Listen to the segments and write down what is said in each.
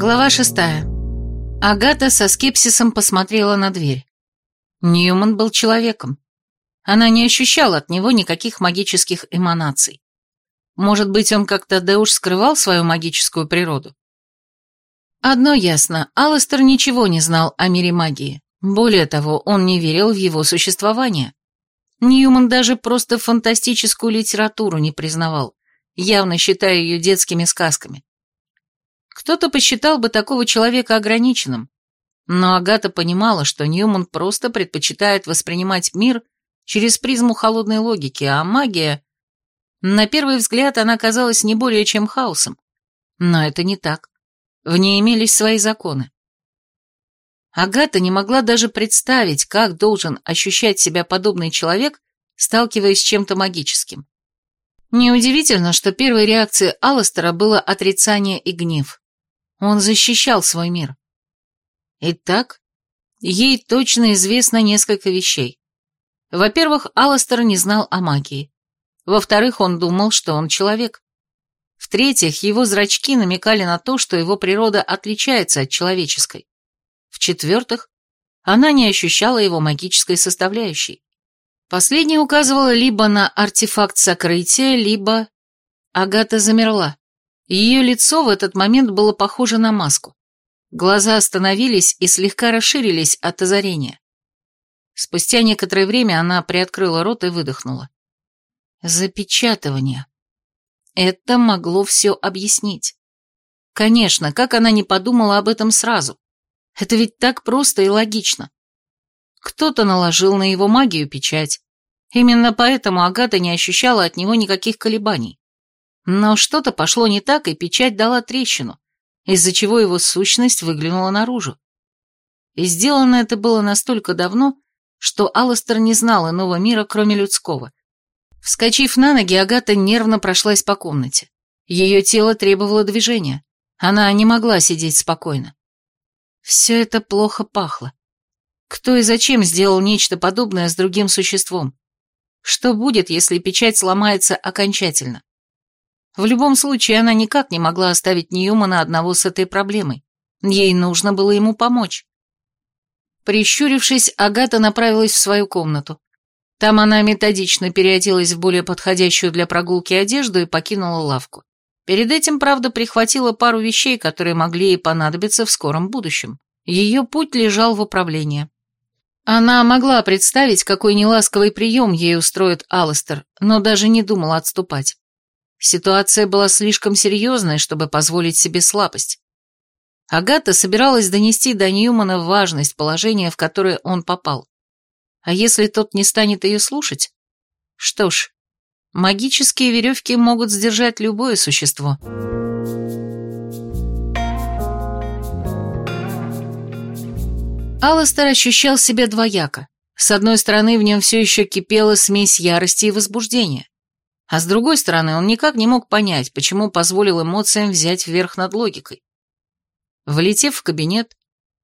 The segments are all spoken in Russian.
Глава шестая. Агата со скепсисом посмотрела на дверь. Ньюман был человеком. Она не ощущала от него никаких магических эманаций. Может быть, он как-то да уж скрывал свою магическую природу? Одно ясно, Алластер ничего не знал о мире магии. Более того, он не верил в его существование. Ньюман даже просто фантастическую литературу не признавал, явно считая ее детскими сказками. Кто-то посчитал бы такого человека ограниченным, но Агата понимала, что Ньюман просто предпочитает воспринимать мир через призму холодной логики, а магия... На первый взгляд она казалась не более чем хаосом. Но это не так. В ней имелись свои законы. Агата не могла даже представить, как должен ощущать себя подобный человек, сталкиваясь с чем-то магическим. Неудивительно, что первой реакцией Алластера было отрицание и гнев. Он защищал свой мир. Итак, ей точно известно несколько вещей. Во-первых, Алластер не знал о магии. Во-вторых, он думал, что он человек. В-третьих, его зрачки намекали на то, что его природа отличается от человеческой. В-четвертых, она не ощущала его магической составляющей. Последнее указывало либо на артефакт сокрытия, либо... Агата замерла. Ее лицо в этот момент было похоже на маску. Глаза остановились и слегка расширились от озарения. Спустя некоторое время она приоткрыла рот и выдохнула. Запечатывание. Это могло все объяснить. Конечно, как она не подумала об этом сразу. Это ведь так просто и логично. Кто-то наложил на его магию печать. Именно поэтому Агата не ощущала от него никаких колебаний. Но что-то пошло не так, и печать дала трещину, из-за чего его сущность выглянула наружу. И сделано это было настолько давно, что Алластер не знал иного мира, кроме людского. Вскочив на ноги, Агата нервно прошлась по комнате. Ее тело требовало движения. Она не могла сидеть спокойно. Все это плохо пахло. Кто и зачем сделал нечто подобное с другим существом? Что будет, если печать сломается окончательно? В любом случае, она никак не могла оставить Ньюмана одного с этой проблемой. Ей нужно было ему помочь. Прищурившись, Агата направилась в свою комнату. Там она методично переоделась в более подходящую для прогулки одежду и покинула лавку. Перед этим, правда, прихватила пару вещей, которые могли ей понадобиться в скором будущем. Ее путь лежал в управление. Она могла представить, какой неласковый прием ей устроит Алластер, но даже не думала отступать. Ситуация была слишком серьезной, чтобы позволить себе слабость. Агата собиралась донести до Ньюмана важность положения, в которое он попал. А если тот не станет ее слушать? Что ж, магические веревки могут сдержать любое существо. Алластер ощущал себя двояко. С одной стороны, в нем все еще кипела смесь ярости и возбуждения. А с другой стороны, он никак не мог понять, почему позволил эмоциям взять вверх над логикой. Влетев в кабинет,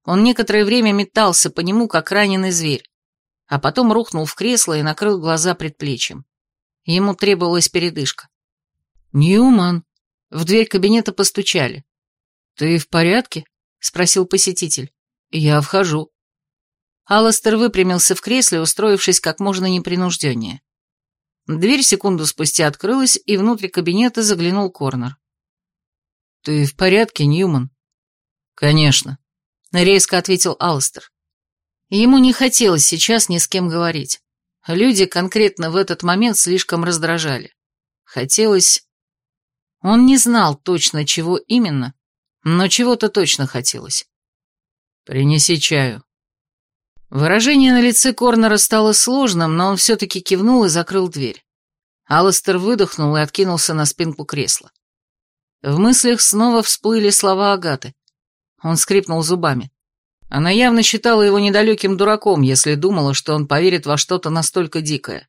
он некоторое время метался по нему, как раненый зверь, а потом рухнул в кресло и накрыл глаза предплечьем. Ему требовалась передышка. «Ньюман!» В дверь кабинета постучали. «Ты в порядке?» — спросил посетитель. «Я вхожу». Алластер выпрямился в кресле, устроившись как можно непринужденнее. Дверь секунду спустя открылась, и внутрь кабинета заглянул Корнер. «Ты в порядке, Ньюман?» «Конечно», — резко ответил Алстер. Ему не хотелось сейчас ни с кем говорить. Люди конкретно в этот момент слишком раздражали. Хотелось... Он не знал точно, чего именно, но чего-то точно хотелось. «Принеси чаю». Выражение на лице Корнера стало сложным, но он все-таки кивнул и закрыл дверь. Алластер выдохнул и откинулся на спинку кресла. В мыслях снова всплыли слова Агаты. Он скрипнул зубами. Она явно считала его недалеким дураком, если думала, что он поверит во что-то настолько дикое.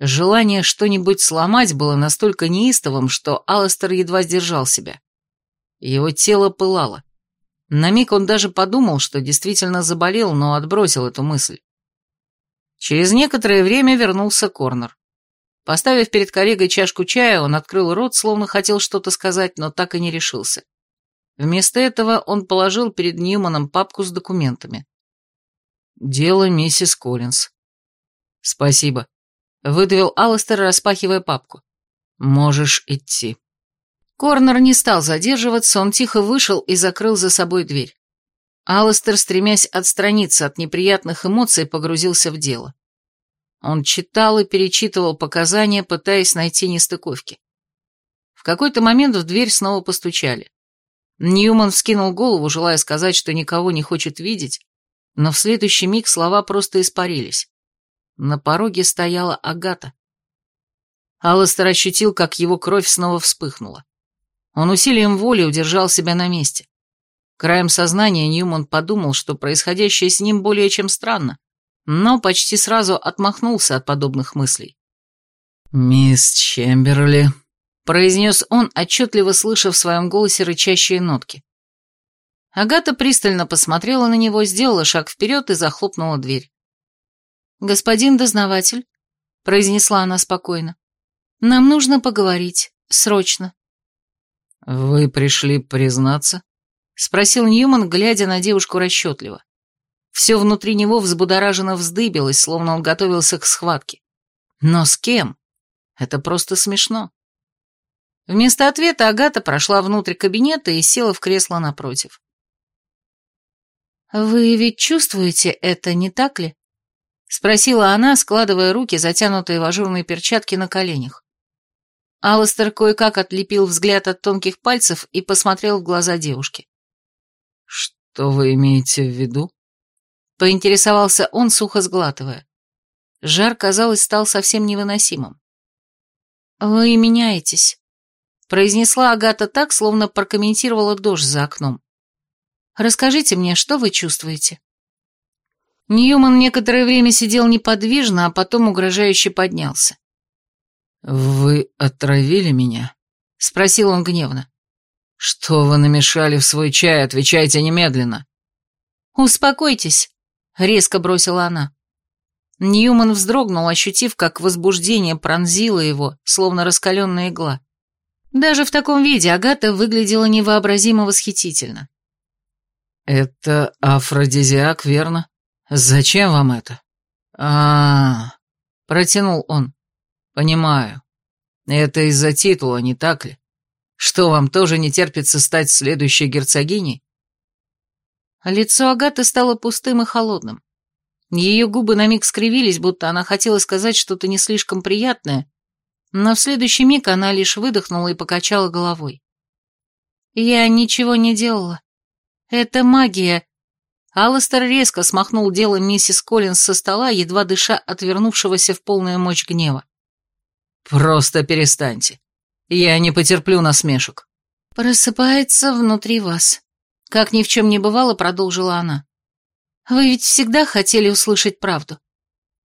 Желание что-нибудь сломать было настолько неистовым, что Алластер едва сдержал себя. Его тело пылало. На миг он даже подумал, что действительно заболел, но отбросил эту мысль. Через некоторое время вернулся Корнер. Поставив перед коллегой чашку чая, он открыл рот, словно хотел что-то сказать, но так и не решился. Вместо этого он положил перед Ньюманом папку с документами. «Дело миссис Коллинз». «Спасибо», — выдавил Алластер, распахивая папку. «Можешь идти». Корнер не стал задерживаться, он тихо вышел и закрыл за собой дверь. Алластер, стремясь отстраниться от неприятных эмоций, погрузился в дело. Он читал и перечитывал показания, пытаясь найти нестыковки. В какой-то момент в дверь снова постучали. Ньюман вскинул голову, желая сказать, что никого не хочет видеть, но в следующий миг слова просто испарились. На пороге стояла Агата. Алластер ощутил, как его кровь снова вспыхнула. Он усилием воли удержал себя на месте. Краем сознания Ньюман подумал, что происходящее с ним более чем странно, но почти сразу отмахнулся от подобных мыслей. «Мисс Чемберли», — произнес он, отчетливо слыша в своем голосе рычащие нотки. Агата пристально посмотрела на него, сделала шаг вперед и захлопнула дверь. «Господин дознаватель», — произнесла она спокойно, — «нам нужно поговорить, срочно». «Вы пришли признаться?» — спросил Ньюман, глядя на девушку расчетливо. Все внутри него взбудораженно вздыбилось, словно он готовился к схватке. Но с кем? Это просто смешно. Вместо ответа Агата прошла внутрь кабинета и села в кресло напротив. «Вы ведь чувствуете это, не так ли?» — спросила она, складывая руки, затянутые в ажурные перчатки на коленях. Алластер кое-как отлепил взгляд от тонких пальцев и посмотрел в глаза девушки. «Что вы имеете в виду?» Поинтересовался он, сухо сглатывая. Жар, казалось, стал совсем невыносимым. «Вы меняетесь», — произнесла Агата так, словно прокомментировала дождь за окном. «Расскажите мне, что вы чувствуете?» Ньюман некоторое время сидел неподвижно, а потом угрожающе поднялся. «Вы отравили меня?» — спросил он гневно. «Что вы намешали в свой чай? Отвечайте немедленно». «Успокойтесь», резко бросила она. Ньюман вздрогнул, ощутив, как возбуждение пронзило его, словно раскаленная игла. Даже в таком виде Агата выглядела невообразимо восхитительно. «Это афродизиак, верно? Зачем вам это?» а, -а, -а протянул он. «Понимаю. Это из-за титула, не так ли? Что, вам тоже не терпится стать следующей герцогиней?» Лицо Агаты стало пустым и холодным. Ее губы на миг скривились, будто она хотела сказать что-то не слишком приятное, но в следующий миг она лишь выдохнула и покачала головой. «Я ничего не делала. Это магия». Алластер резко смахнул дело миссис Коллинс со стола, едва дыша отвернувшегося в полную мощь гнева. «Просто перестаньте. Я не потерплю насмешек». «Просыпается внутри вас», как ни в чем не бывало, продолжила она. Вы ведь всегда хотели услышать правду.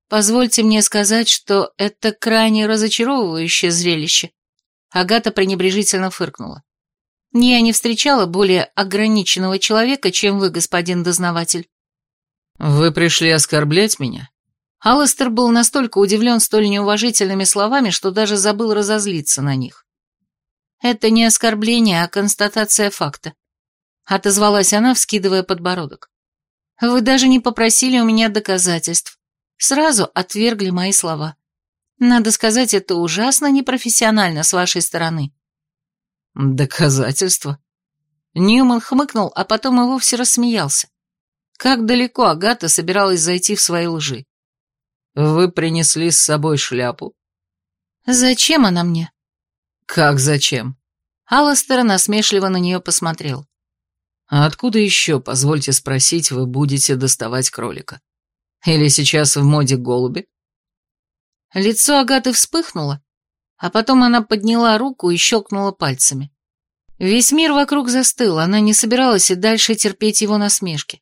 Позвольте мне сказать, что это крайне разочаровывающее зрелище. Агата пренебрежительно фыркнула. Я не встречала более ограниченного человека, чем вы, господин дознаватель. Вы пришли оскорблять меня? Алластер был настолько удивлен столь неуважительными словами, что даже забыл разозлиться на них. Это не оскорбление, а констатация факта. Отозвалась она, вскидывая подбородок. Вы даже не попросили у меня доказательств. Сразу отвергли мои слова. Надо сказать, это ужасно непрофессионально с вашей стороны. Доказательства? Ньюман хмыкнул, а потом и вовсе рассмеялся. Как далеко Агата собиралась зайти в свои лжи? Вы принесли с собой шляпу? Зачем она мне? Как зачем? Алластер насмешливо на нее посмотрел. А откуда еще, позвольте спросить, вы будете доставать кролика? Или сейчас в моде голуби? Лицо Агаты вспыхнуло, а потом она подняла руку и щелкнула пальцами. Весь мир вокруг застыл, она не собиралась и дальше терпеть его насмешки.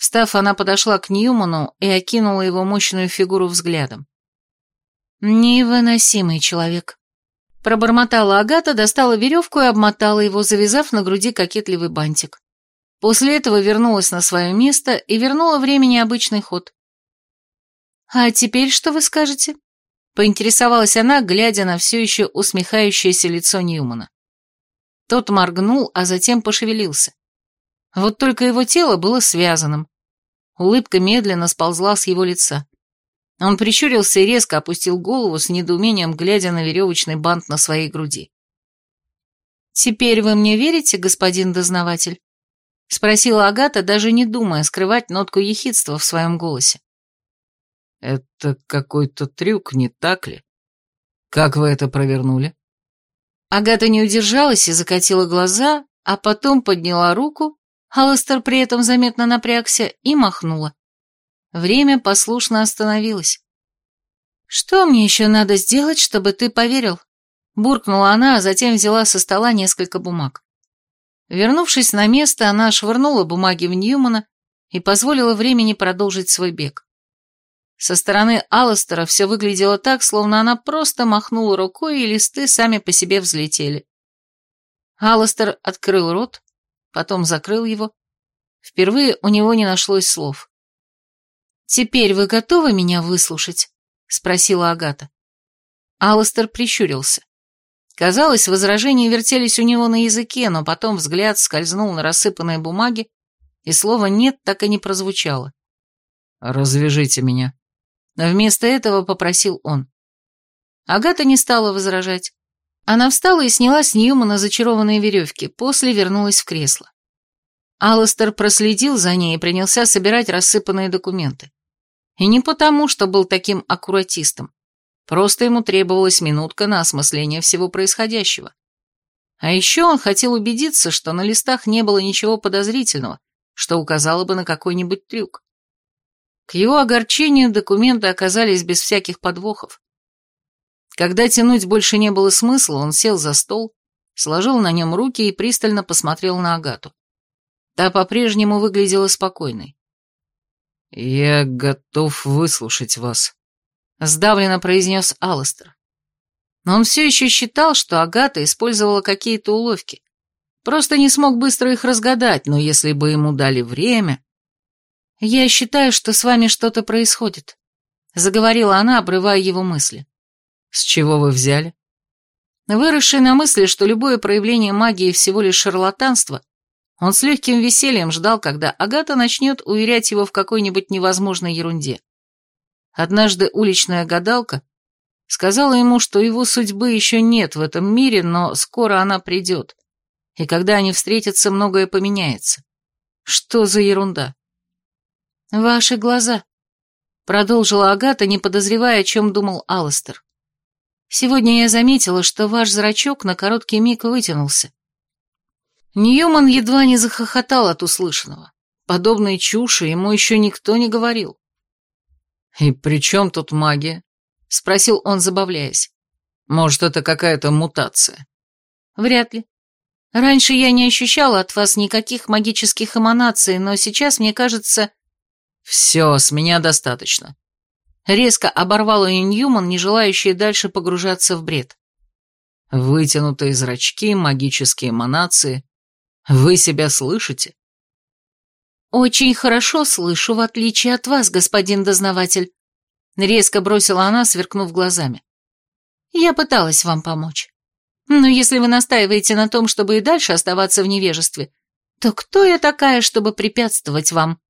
Встав, она подошла к Ньюману и окинула его мощную фигуру взглядом. «Невыносимый человек», Пробормотала Агата, достала веревку и обмотала его, завязав на груди кокетливый бантик. После этого вернулась на свое место и вернула времени обычный ход. «А теперь что вы скажете?» — поинтересовалась она, глядя на все еще усмехающееся лицо Ньюмана. Тот моргнул, а затем пошевелился. Вот только его тело было связанным. Улыбка медленно сползла с его лица. Он прищурился и резко опустил голову с недоумением, глядя на веревочный бант на своей груди. «Теперь вы мне верите, господин дознаватель?» — спросила Агата, даже не думая скрывать нотку ехидства в своем голосе. «Это какой-то трюк, не так ли? Как вы это провернули?» Агата не удержалась и закатила глаза, а потом подняла руку, Алластер при этом заметно напрягся и махнула. Время послушно остановилось. «Что мне еще надо сделать, чтобы ты поверил?» Буркнула она, а затем взяла со стола несколько бумаг. Вернувшись на место, она швырнула бумаги в Ньюмана и позволила времени продолжить свой бег. Со стороны Алластера все выглядело так, словно она просто махнула рукой, и листы сами по себе взлетели. Алластер открыл рот, потом закрыл его. Впервые у него не нашлось слов. «Теперь вы готовы меня выслушать?» — спросила Агата. Алластер прищурился. Казалось, возражения вертелись у него на языке, но потом взгляд скользнул на рассыпанные бумаги, и слово «нет» так и не прозвучало. «Развяжите меня». Вместо этого попросил он. Агата не стала возражать. Она встала и сняла с Ньюмана зачарованные веревки, после вернулась в кресло. Алластер проследил за ней и принялся собирать рассыпанные документы. И не потому, что был таким аккуратистом. Просто ему требовалась минутка на осмысление всего происходящего. А еще он хотел убедиться, что на листах не было ничего подозрительного, что указало бы на какой-нибудь трюк. К его огорчению документы оказались без всяких подвохов. Когда тянуть больше не было смысла, он сел за стол, сложил на нем руки и пристально посмотрел на Агату. Та по-прежнему выглядела спокойной. «Я готов выслушать вас», — сдавленно произнес Алластер. Но он все еще считал, что Агата использовала какие-то уловки. Просто не смог быстро их разгадать, но если бы ему дали время... «Я считаю, что с вами что-то происходит», — заговорила она, обрывая его мысли. «С чего вы взяли?» Выросший на мысли, что любое проявление магии всего лишь шарлатанство, он с легким весельем ждал, когда Агата начнет уверять его в какой-нибудь невозможной ерунде. Однажды уличная гадалка сказала ему, что его судьбы еще нет в этом мире, но скоро она придет, и когда они встретятся, многое поменяется. Что за ерунда? «Ваши глаза», — продолжила Агата, не подозревая, о чем думал Алластер. «Сегодня я заметила, что ваш зрачок на короткий миг вытянулся. Ньюман едва не захохотал от услышанного. Подобной чуши ему еще никто не говорил. «И при чем тут магия?» — спросил он, забавляясь. «Может, это какая-то мутация?» «Вряд ли. Раньше я не ощущала от вас никаких магических эманаций, но сейчас, мне кажется...» «Все, с меня достаточно». Резко оборвал ее Ньюман, не желающий дальше погружаться в бред. Вытянутые зрачки, магические эманации. Вы себя слышите? Очень хорошо слышу, в отличие от вас, господин дознаватель. Резко бросила она, сверкнув глазами. Я пыталась вам помочь. Но если вы настаиваете на том, чтобы и дальше оставаться в невежестве, то кто я такая, чтобы препятствовать вам?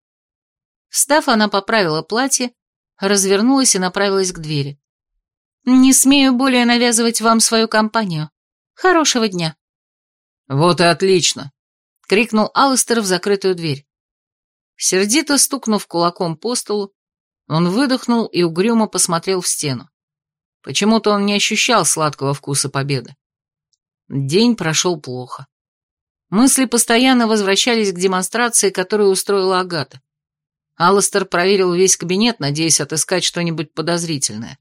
Встав, она поправила платье, развернулась и направилась к двери. Не смею более навязывать вам свою компанию. Хорошего дня. Вот и отлично, крикнул Алластер в закрытую дверь. Сердито стукнув кулаком по столу, он выдохнул и угрюмо посмотрел в стену. Почему-то он не ощущал сладкого вкуса победы. День прошел плохо. Мысли постоянно возвращались к демонстрации, которую устроила Агата. Алластер проверил весь кабинет, надеясь отыскать что-нибудь подозрительное.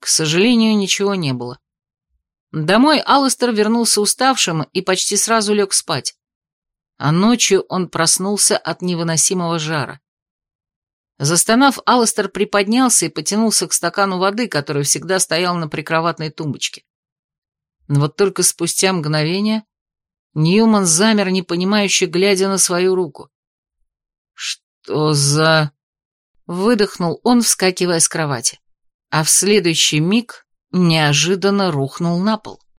К сожалению, ничего не было. Домой Алластер вернулся уставшим и почти сразу лег спать а ночью он проснулся от невыносимого жара. Застонав, Алластер приподнялся и потянулся к стакану воды, который всегда стоял на прикроватной тумбочке. Но вот только спустя мгновение Ньюман замер, непонимающе глядя на свою руку. «Что за...» — выдохнул он, вскакивая с кровати, а в следующий миг неожиданно рухнул на пол.